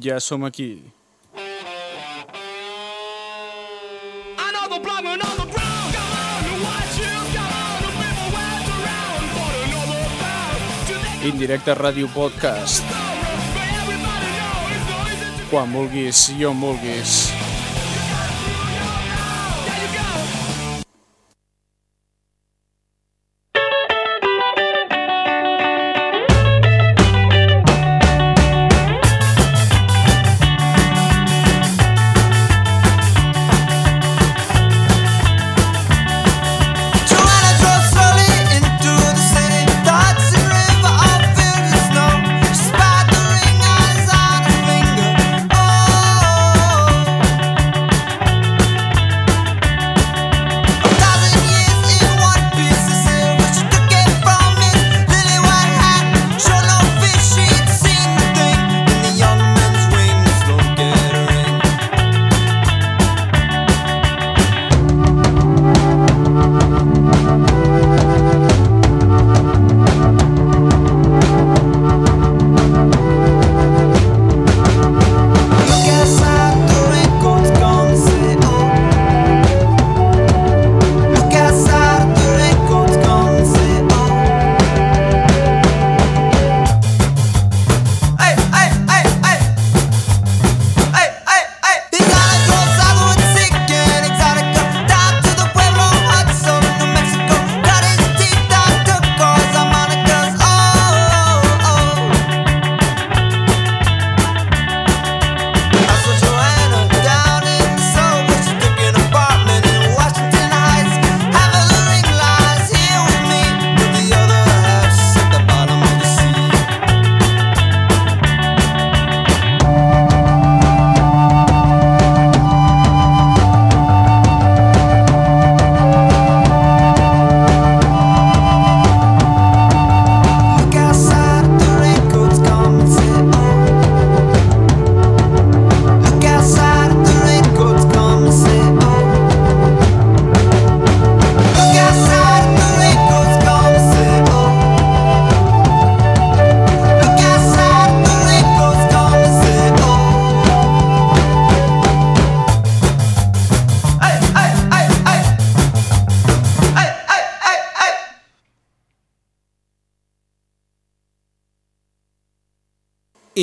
Ja som aquí. Another block, another round. Indirecte Ràdio Podcast. Quan vulguis i on vulguis.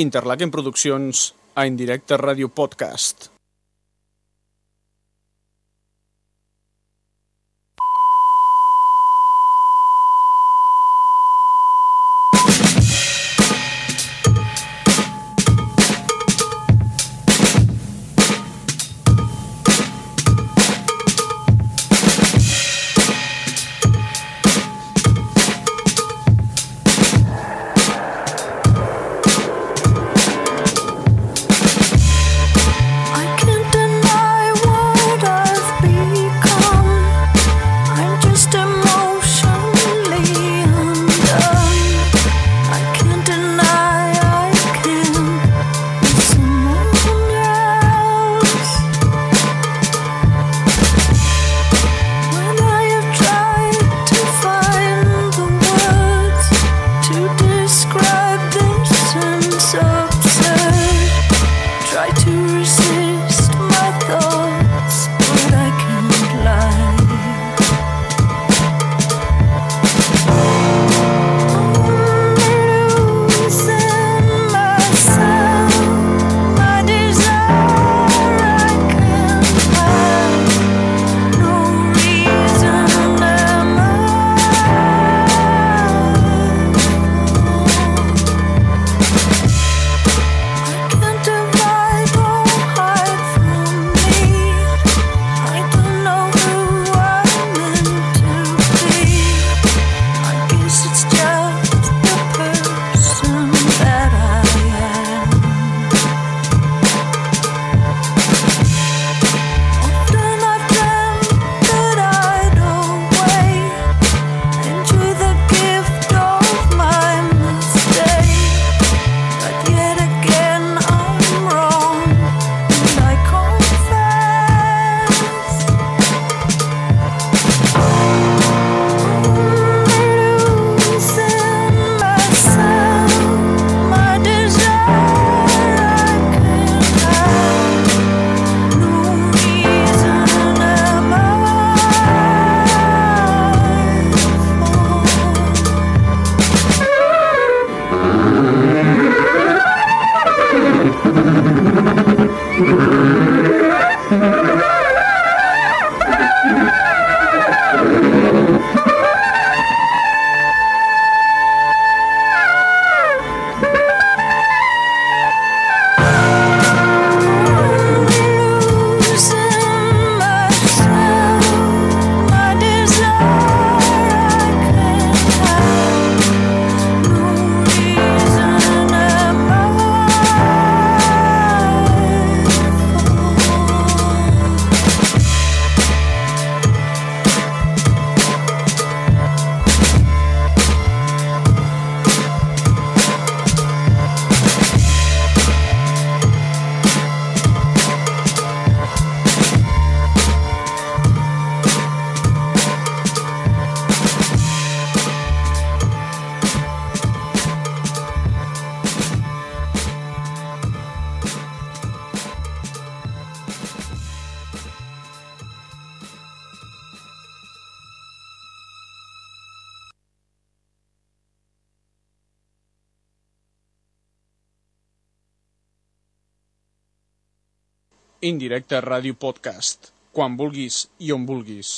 Interlaken Produccions a Indirecte Ràdio Podcast. Indirecte Ràdio Podcast. Quan vulguis i on vulguis.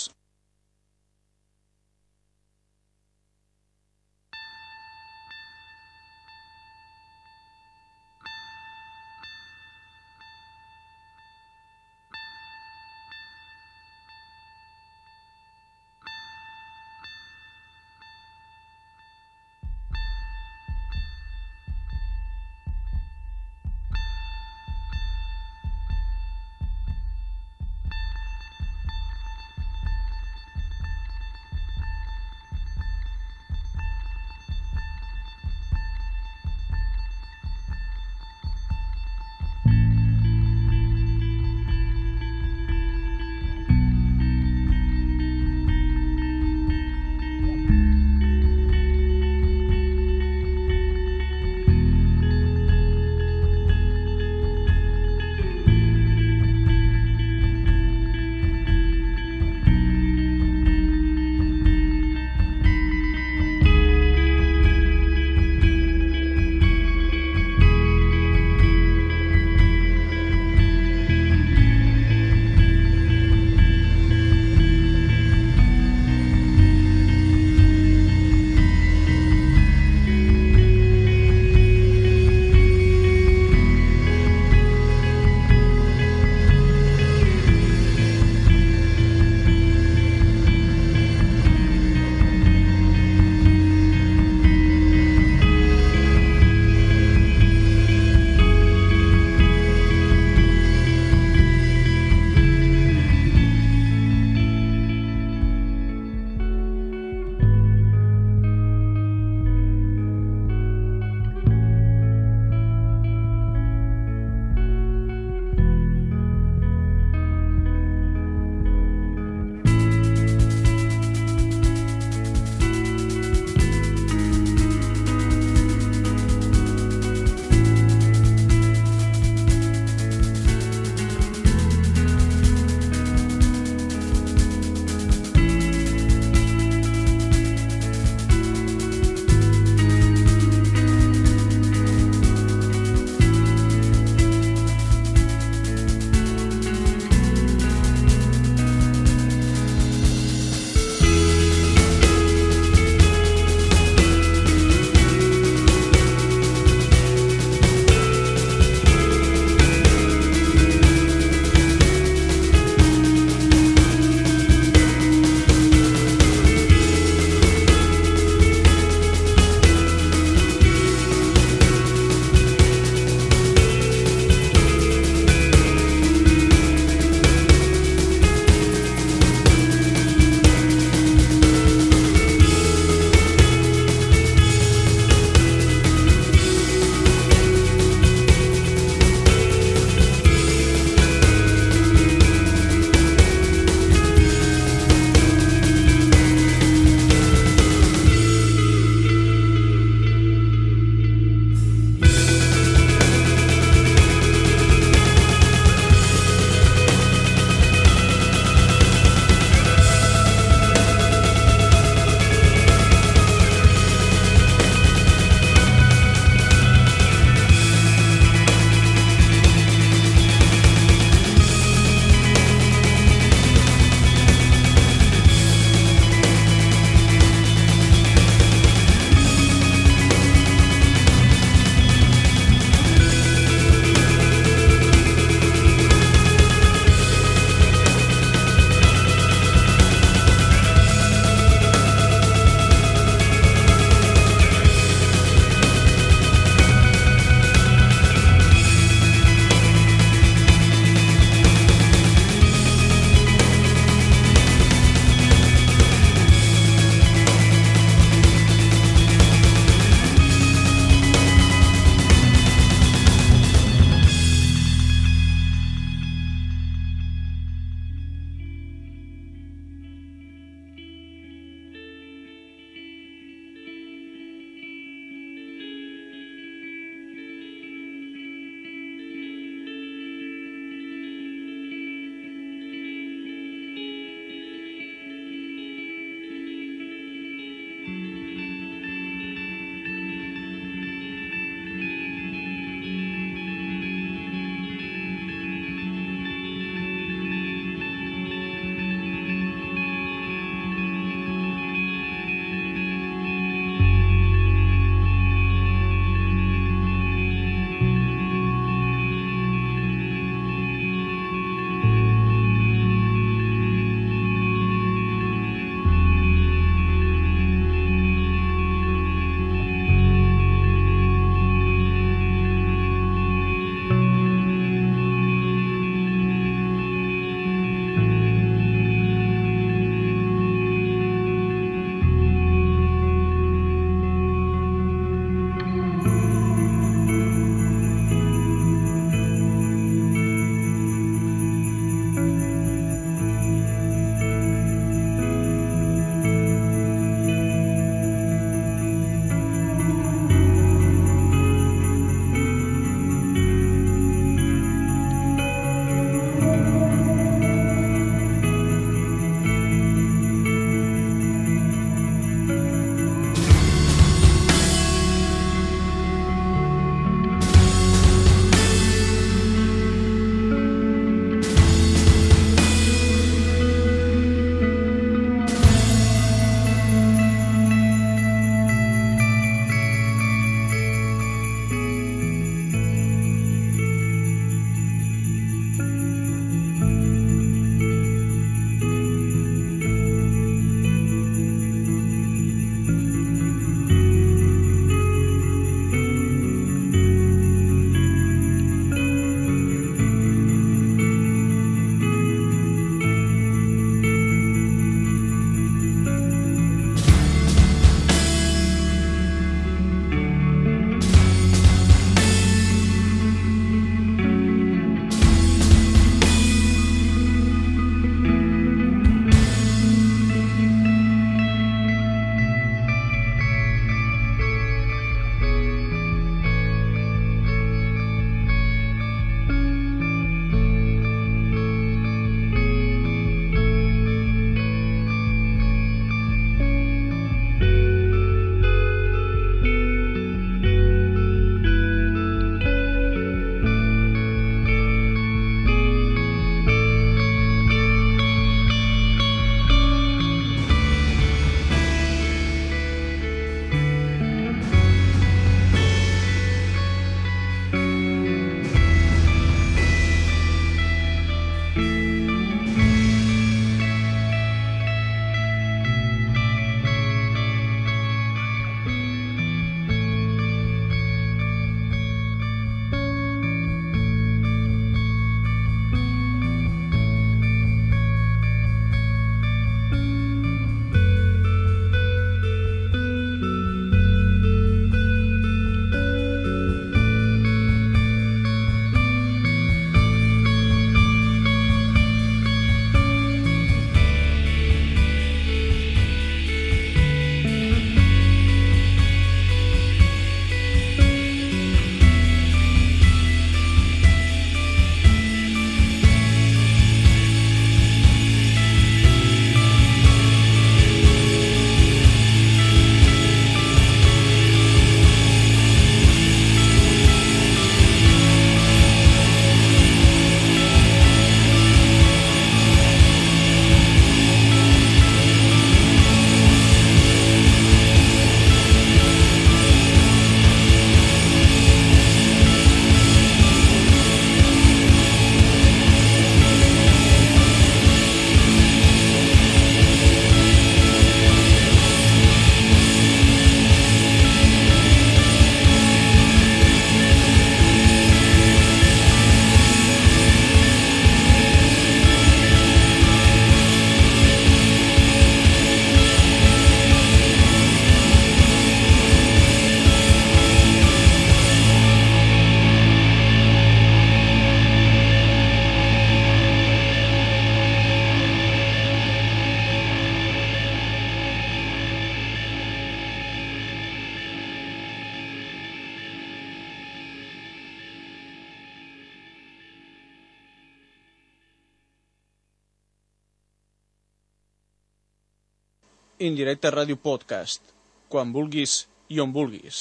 Planeta Ràdio Podcast, quan vulguis i on vulguis.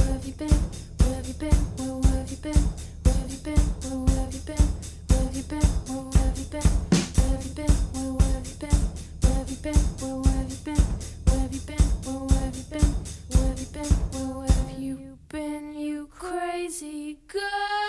crazy girl.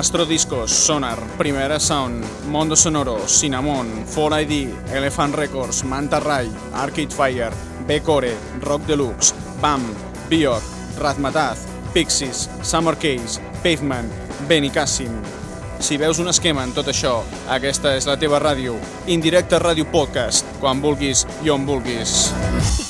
Astro Discos, Sonar, Primera Sound, Mondo Sonoro, Cinnamon, 4ID, Elephant Records, Manta Ray, Arcade Fire, Becore, Rock Deluxe, BAM, Bior, Razmataz, Pixies, Summer Case, Pavement, Benicàssim. Si veus un esquema en tot això, aquesta és la teva ràdio. Indirecte Ràdio Podcast, quan vulguis i on vulguis.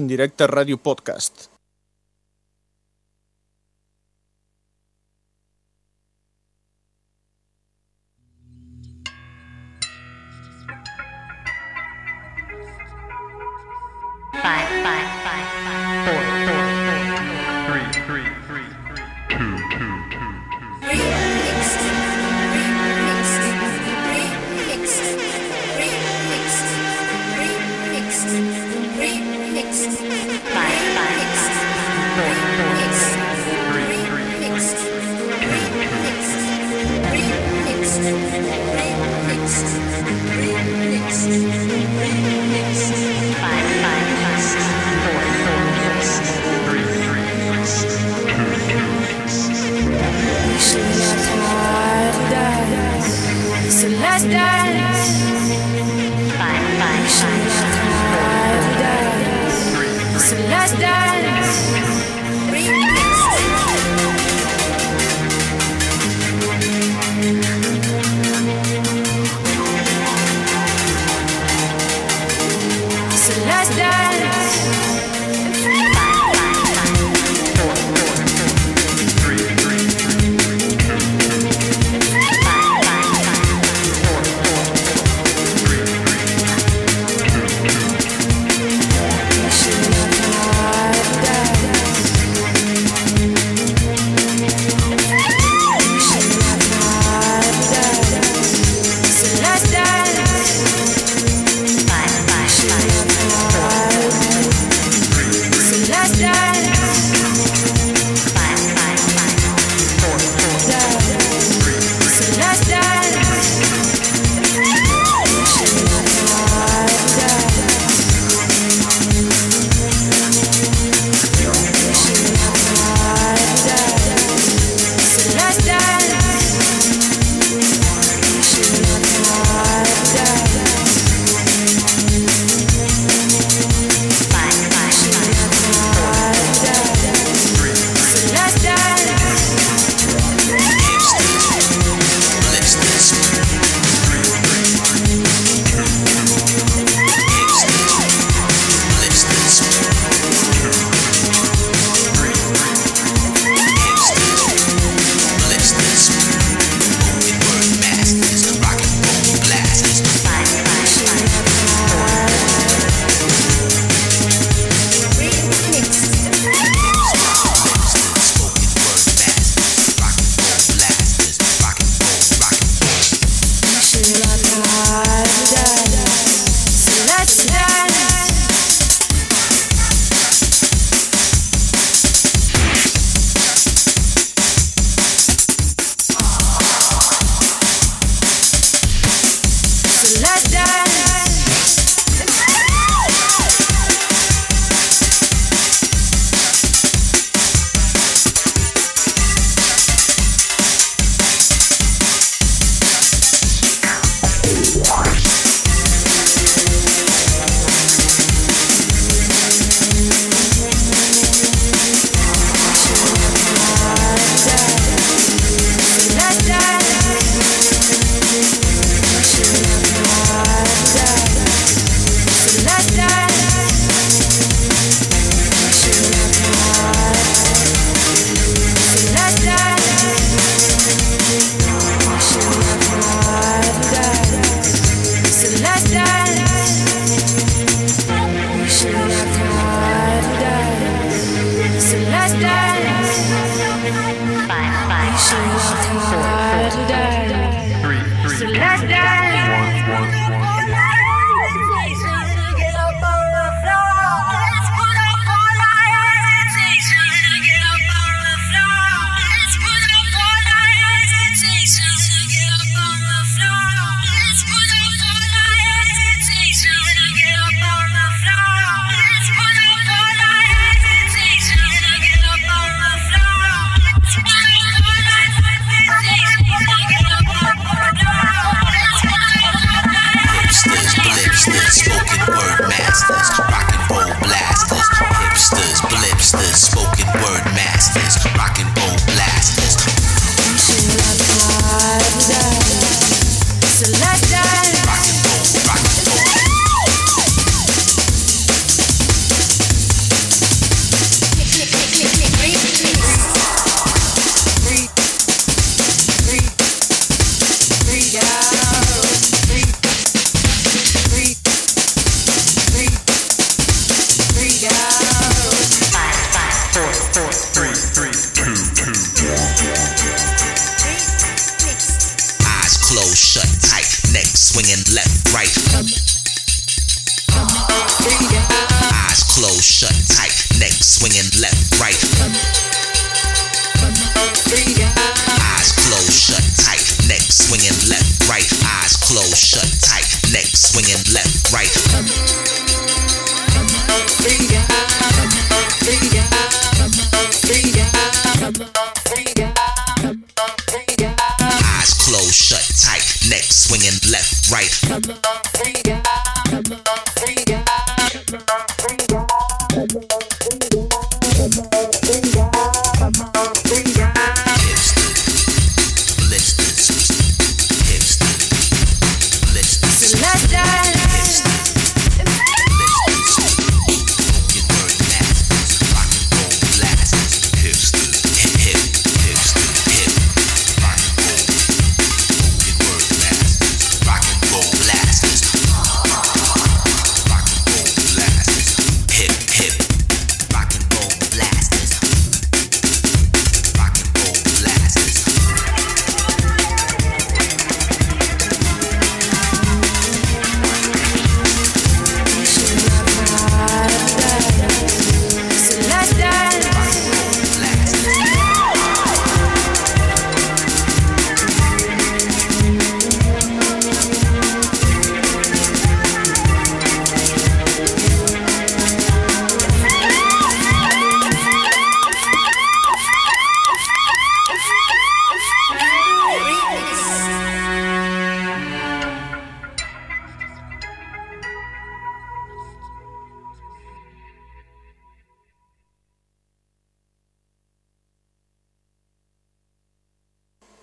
Indirecte Ràdio Podcast.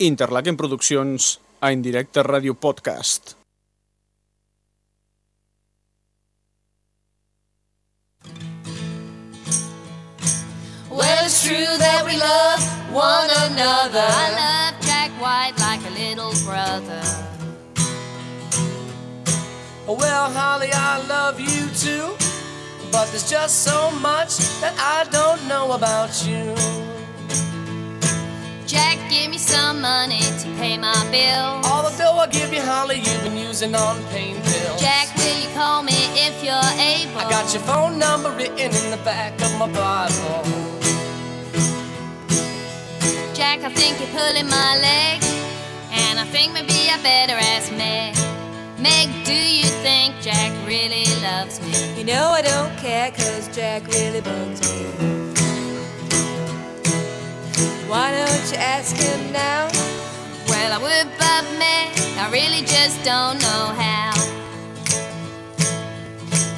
Interlaken Produccions a Indirecte Ràdio Podcast. Well, it's true that we love one another. I love Jack White like a little brother. Well, Holly, I love you too. But there's just so much that I don't know about you. Jack, give me some money to pay my bill. All the dough I give you, Holly, you've been using on pain pills. Jack, will you call me if you're able? I got your phone number written in the back of my Bible. Jack, I think you're pulling my leg. And I think maybe I better ask Meg. Meg, do you think Jack really loves me? You know I don't care, cause Jack really bugs me. Why don't you ask him now? Well, I would, but Meg, I really just don't know how.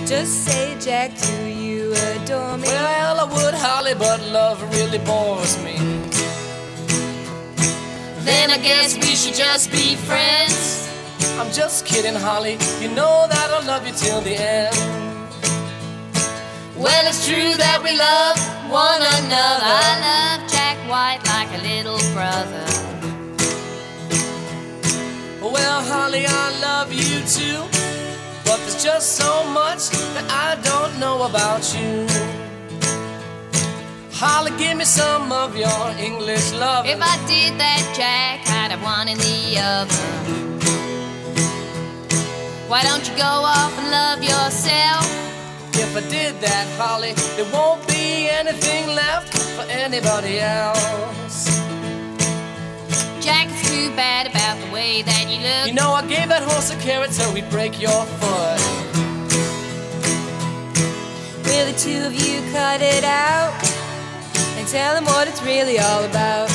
Just say, Jack, do you adore me? Well, I would, Holly, but love really bores me. Then I guess we should just be friends. I'm just kidding, Holly. You know that I'll love you till the end. Well, it's true that we love one another. Holly, I love you too. But there's just so much that I don't know about you. Holly, give me some of your English love. If I did that, Jack, I'd have one in the oven. Why don't you go off and love yourself? If I did that, Holly, there won't be anything left for anybody else. Jack, it's too bad about the way that you look. You know, I gave that horse a carrot so he'd break your foot. Will the two of you cut it out? And tell him what it's really all about.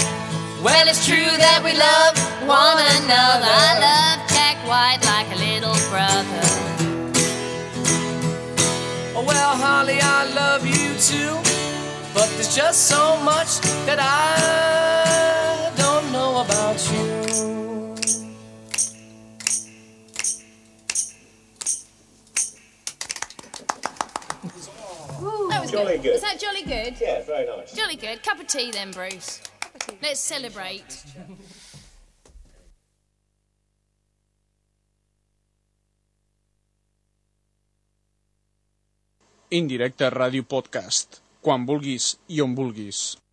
Well, it's true that we love one another. I love Jack White like a little brother. Oh, well, Holly, I love you too. But there's just so much that I Jolly good. Was that jolly good? Yeah, very nice. Jolly good. Cup of tea then, Bruce. Let's celebrate. Indirecte Ràdio Podcast. Quan vulguis i on vulguis.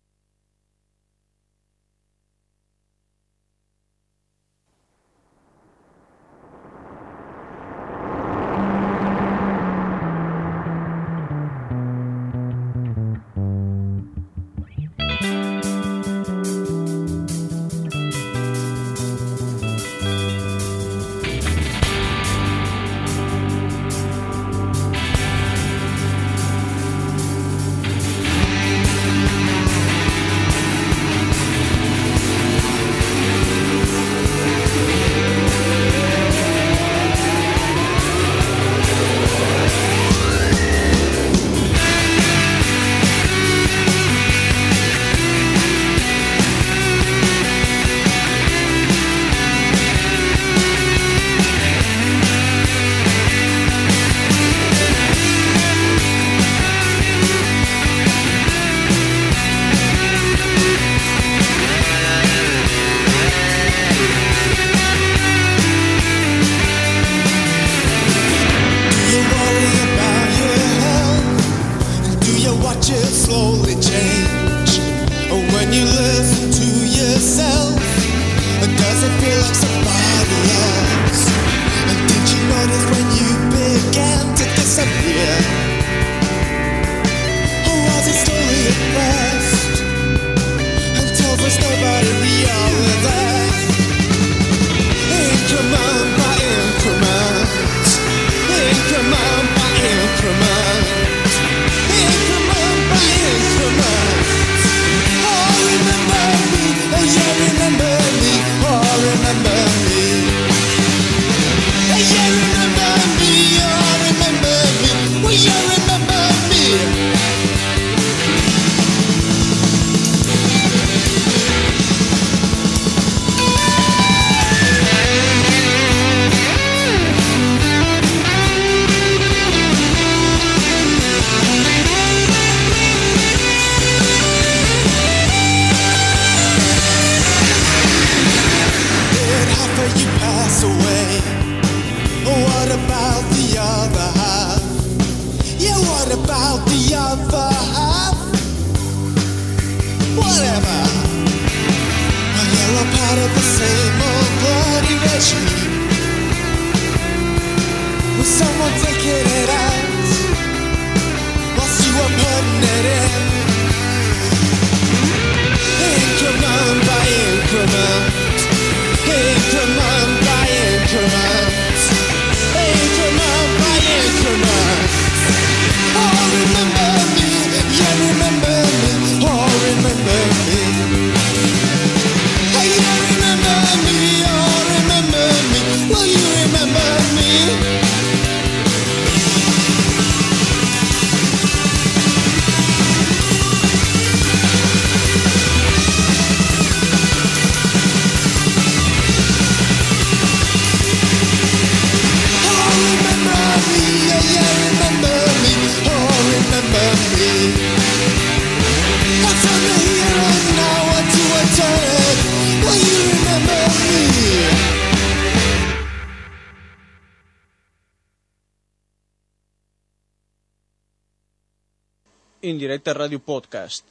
Indirecte Ràdio Podcast.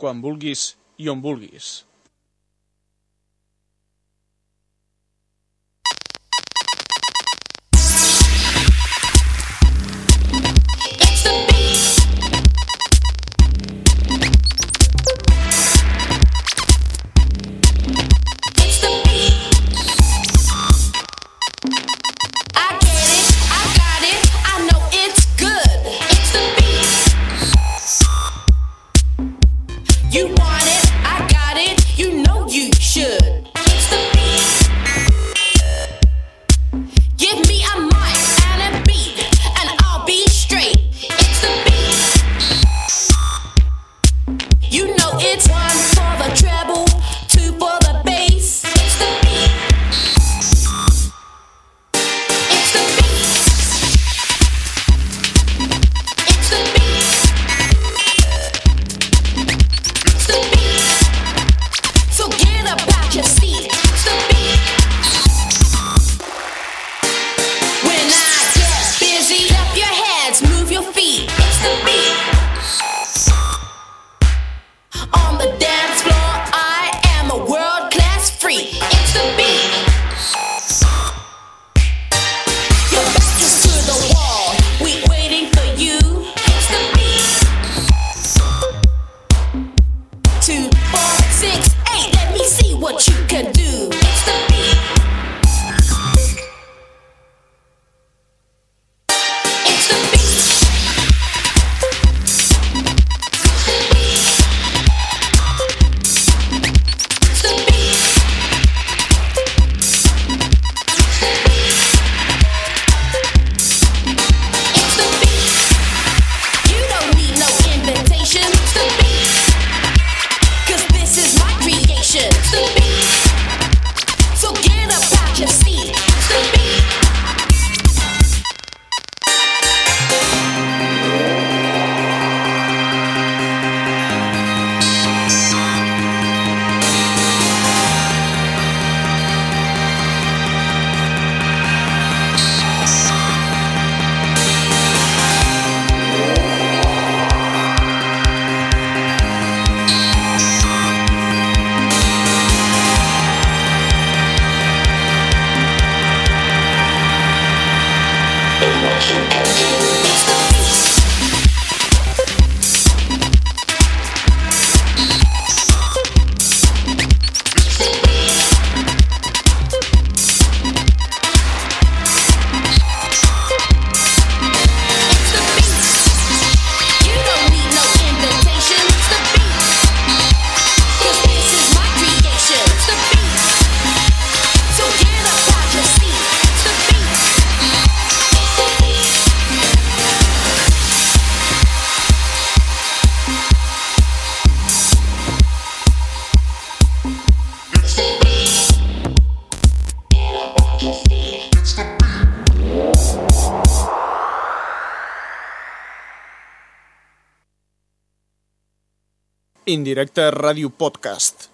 Quan vulguis i on vulguis. Indirecte Ràdio Podcast.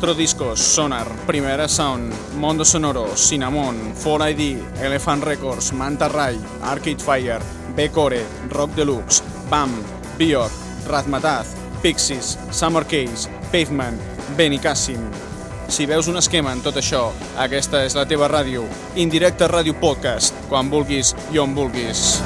Astro Discos, Sonar, Primera Sound, Mondo Sonoro, Cinnamon, 4ID, Elephant Records, Manta Ray, Arcade Fire, B-Core, Rock Deluxe, BAM, Bjork, Razmataz, Pixies, Summer Case, Pavement, Benicàssim. Si veus un esquema en tot això, aquesta és la teva ràdio. Indirecte Ràdio Podcast, quan vulguis i on vulguis.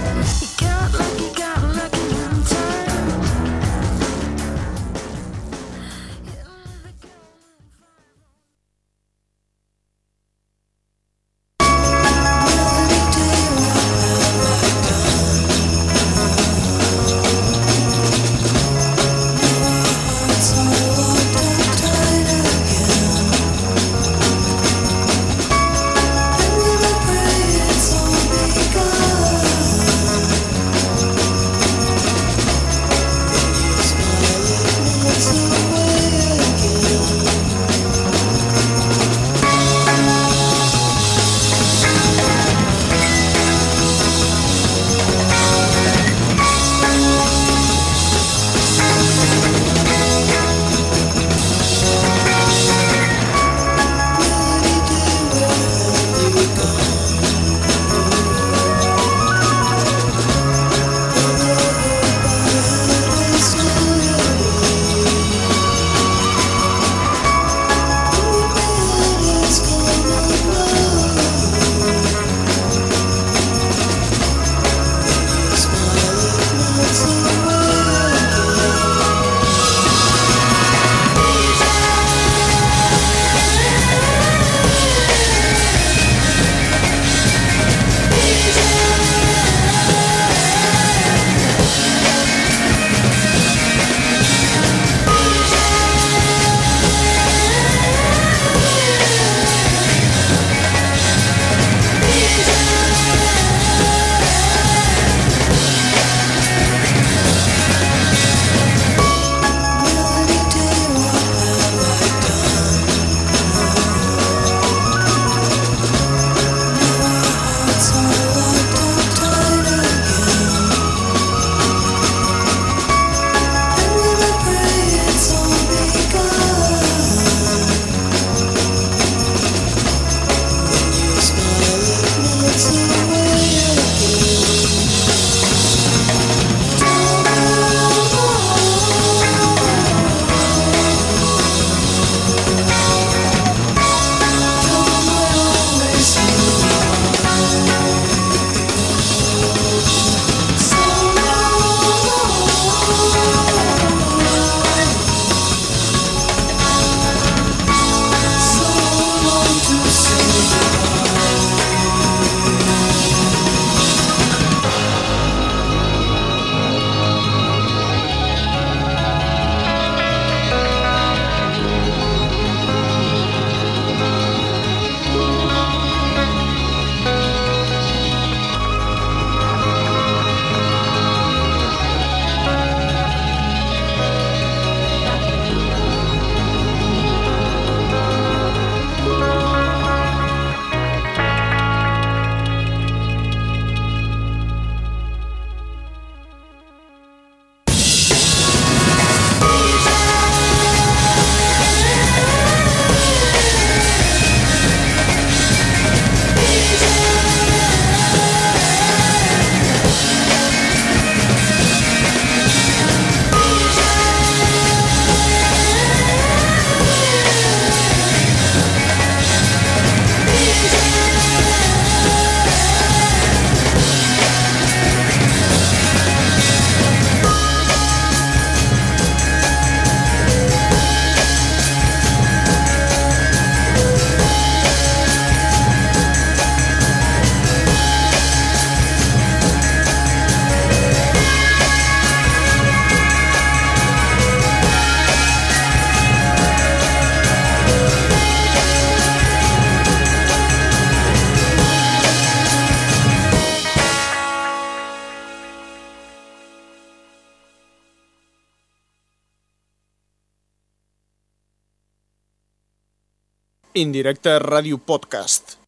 Indirecte Ràdio Podcast.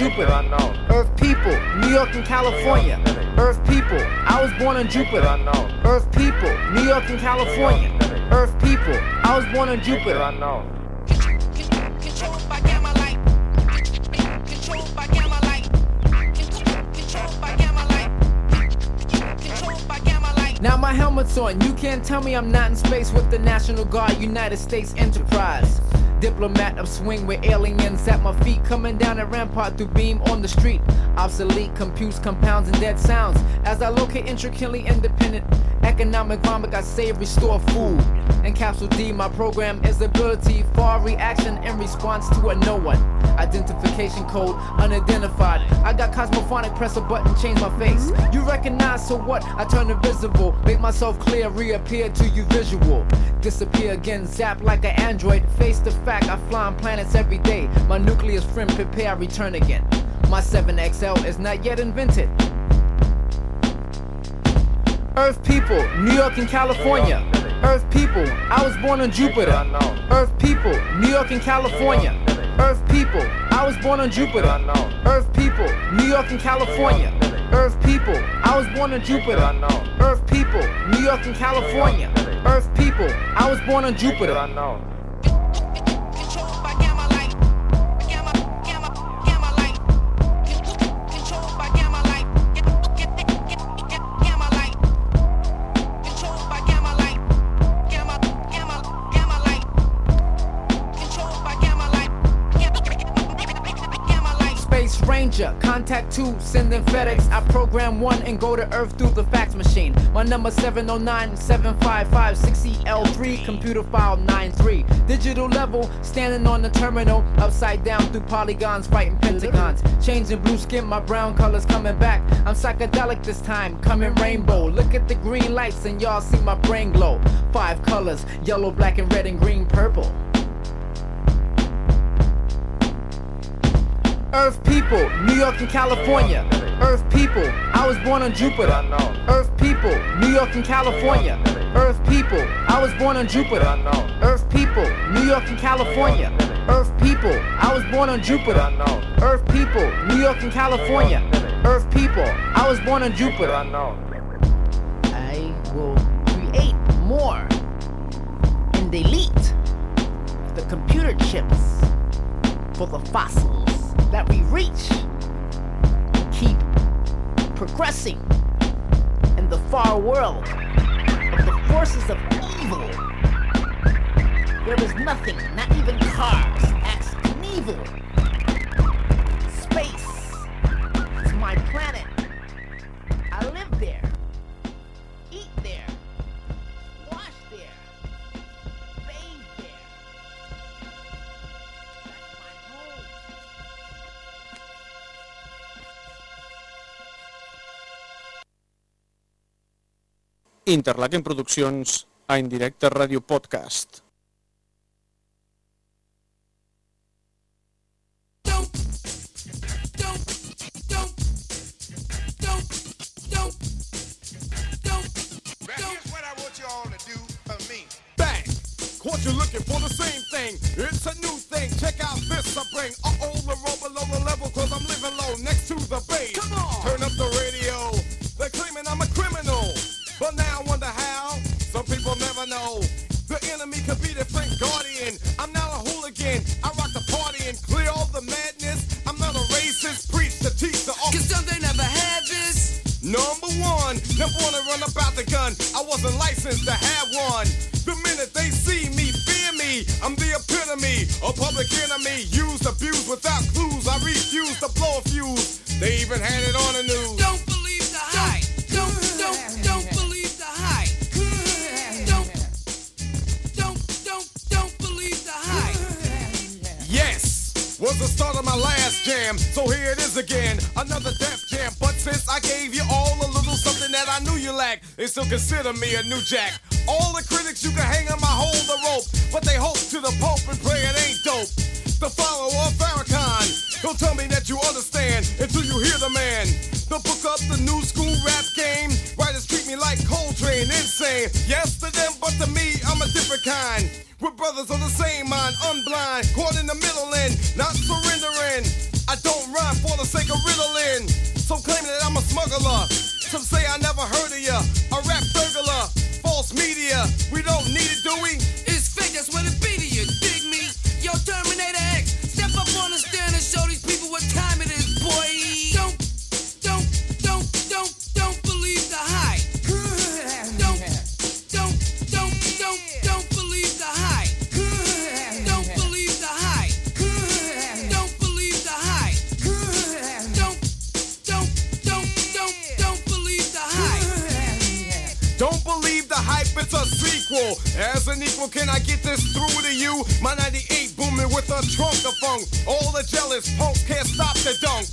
Jupiter. Earth people, New York and California. Earth people, I was born on Jupiter. Earth people, New York and California. Earth people, I was born on Jupiter. Now my helmet's on. You can't tell me I'm not in space with the National Guard, United States Enterprise. Diplomat of swing with aliens at my feet, coming down a rampart through beam on the street. Obsolete computes, compounds, and dead sounds. As I locate intricately independent economic vomit, I save, restore food. And capsule D, my program is ability for reaction in response to a no one. Identification code unidentified. I got cosmophonic, press a button, change my face. Mm-hmm. You recognize, so what? I turn invisible, make myself clear, reappear to you visual. Disappear again, zap like an android. Face the fact, I fly on planets every day. My nucleus friend, prepare, return again. My 7XL is not yet invented. Earth people, New York and California. Earth people, I was born on Jupiter. Earth people, New York and California. Earth people, I was born on Jupiter. Earth people, New York and California. Earth people, I was born on Jupiter. Earth people, New York and California. Earth people, I was born on Jupiter. Contact two, sending FedEx. I program one and go to Earth through the fax machine. My number 709 755 6EL3, computer file 93. Digital level, standing on the terminal, upside down through polygons, fighting pentagons. Changing blue skin, my brown colors coming back. I'm psychedelic this time, coming rainbow. Look at the green lights and y'all see my brain glow. Five colors, yellow, black, and red, and green, purple. Earth people, New York and California. Earth people, I was born on Jupiter. Earth people, New York and California. Earth people, I was born on Jupiter. Earth people, New York and California. Earth people, I was born on Jupiter. Earth people, New York and California. Earth people, I was born on Jupiter. I will create more and delete the computer chips for the fossils that we reach. Keep progressing in the far world of the forces of evil. There is nothing, not even cars, acts Knievel. Space is my planet. Interlaken Produccions a Indirecte Ràdio Podcast. What I want you all to do for me. Bang! Caught you looking for the same thing. It's a new thing. Check out this I bring. Uh-oh, the roll below the level cause I'm living low next to the base. Come on! Turn up the never had this? Number one, Never wanna run about the gun. I wasn't licensed to have one. The minute they see me, fear me. I'm the epitome of public enemy. Used, abused without clues. I refuse to blow a fuse. They even had it on the news. Don't believe the hype. Don't, don't, don't believe the hype. Don't, don't, don't, don't believe the hype. Yes, was the start of my last jam. So here it is again, another death jam. But since I gave you all a that I knew you lacked, they still consider me a new jack. All the critics you can hang on my hold the rope, but they hope to the Pope and pray it ain't dope. The follower of Farrakhan, don't tell me that you understand until you hear the man. They'll book up the new school rap game. Writers treat me like Coltrane, insane. Yes to them, but to me, I'm a different kind. We're brothers of the same mind, unblind, caught in the middle and not surrendering. I don't rhyme for the sake of riddling. So claim that I'm a smuggler. Some say I never heard of ya. A rap burglar, false media. We don't need it, do we? It's fake, that's what it be to you. Dig me? Yo, Terminator X, step up on the stand and show these people what time it is, boy. It's a sequel. As an equal, can I get this through to you? My 98 booming with a trunk of funk. All the jealous punks can't stop the dunk.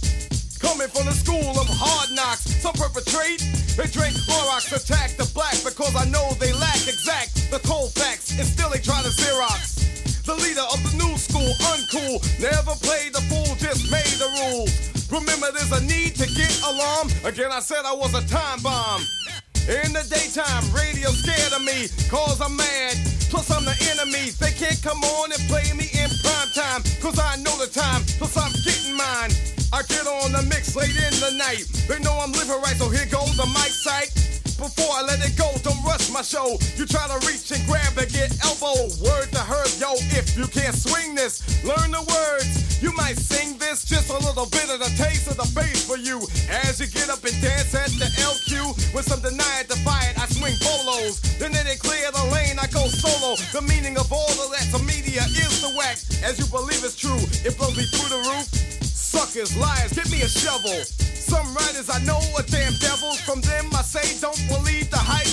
Coming from the school of hard knocks, some perpetrate. They drink Clorox, attack the black because I know they lack exact the cold facts, and still they try to Xerox. The leader of the new school, uncool, never played the fool, just made the rules. Remember, there's a need to get alarm. Again, I said I was a time bomb. In the daytime, radio scared of me, cause I'm mad. Plus, I'm the enemy. They can't come on and play me in prime time, cause I know the time, plus I'm getting mine. I get on the mix late in the night. They know I'm living right, so here goes the mic sight. Before I let it go, don't rush my show. You try to reach and grab and get elbow. Word to herb, yo, if you can't swing this, learn the words. You might sing this, just a little bit of the taste of the bass for you. As you get up and dance at the LQ, with some defy it, I swing bolos. Then they clear the lane, I go solo. The meaning of all of that to media is the wax. As you believe it's true, it blows me through the roof. Suckers, liars, give me a shovel. Some writers I know are damn devils. From them I say don't believe the hype.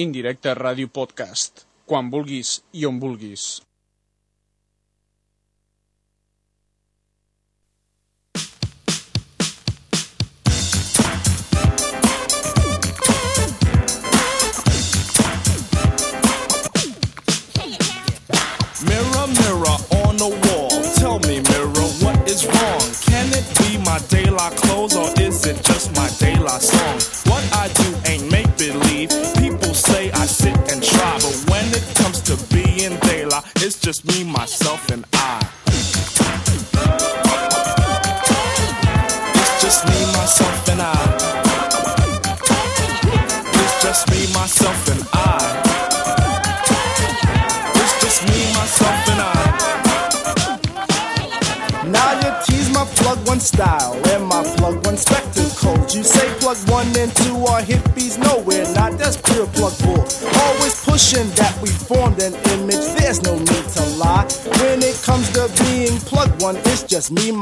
Indirecte Ràdio Podcast. Quan vulguis i on vulguis. Just me, myself,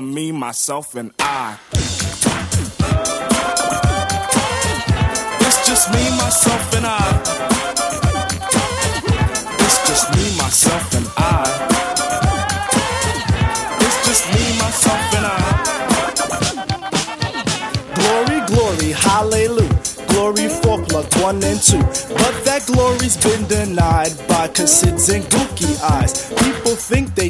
from me, myself, and I. It's just me, myself, and I. It's just me, myself, and I. It's just me, myself, and I. Glory, glory, hallelujah. Glory for plug one and two. But that glory's been denied by Cassids and Gookie eyes. People think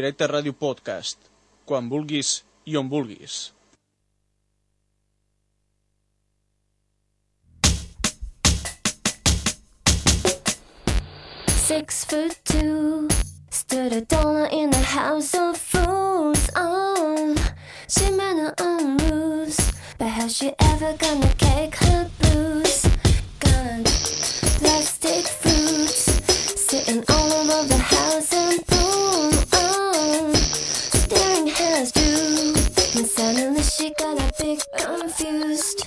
Indirecte Ràdio Podcast. Quan vulguis i on vulguis. Six foot two, stood a dollar in the house of fools. Oh, she made her own rules, but how's she ever gonna cake her confused.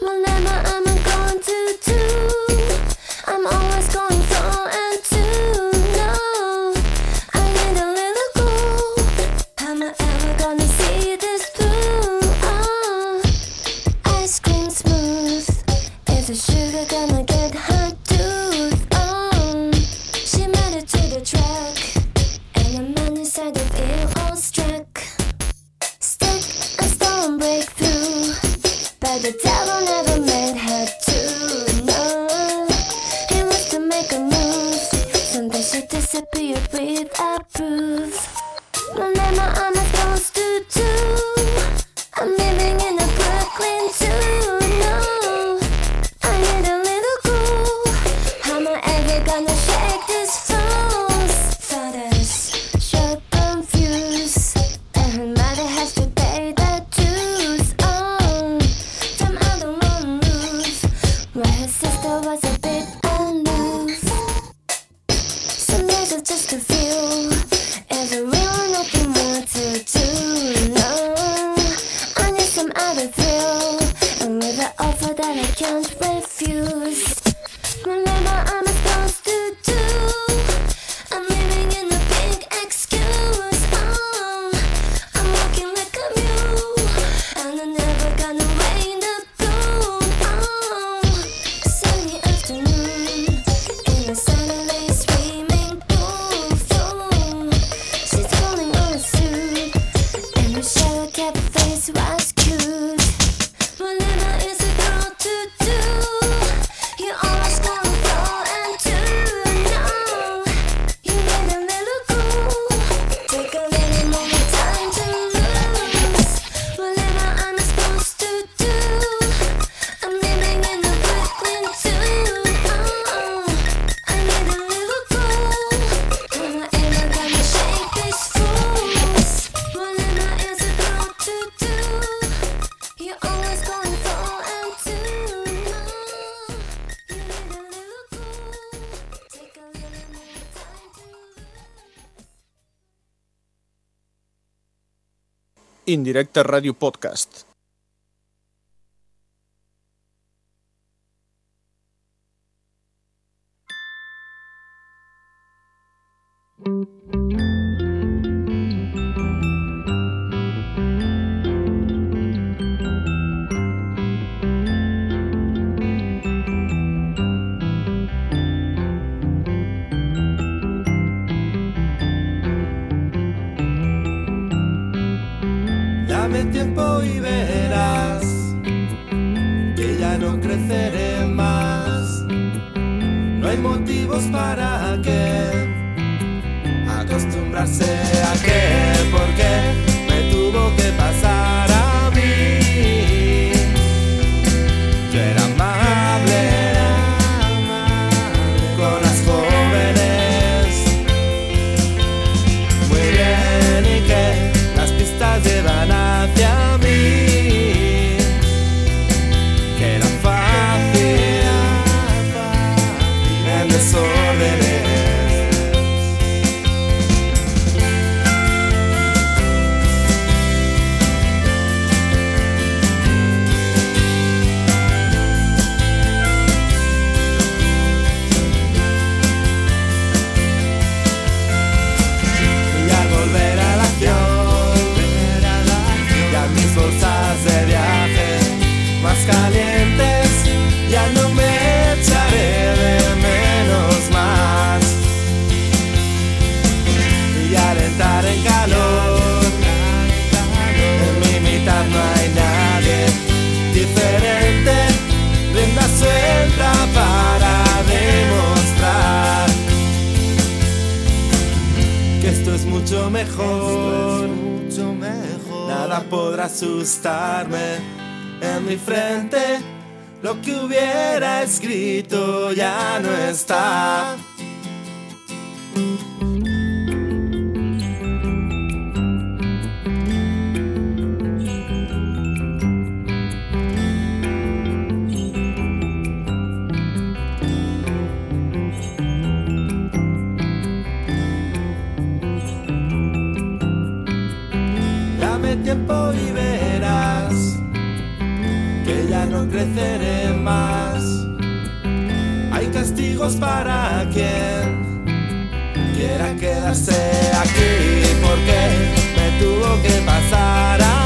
Whatever I'm going to do. I'm always going Indirecta Radio Podcast. Dame tiempo y verás que ya no creceré más. No hay motivos para que acostumbrarse a que, porque me tuvo que pasar. asustarme en mi frente. Lo que hubiera escrito ya no está. creceré más. Hay castigos para quien quiera quedarse aquí, porque me tuvo que pasar a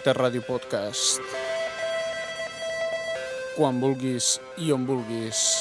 Indirecte Ràdio Podcast. Quan vulguis i on vulguis.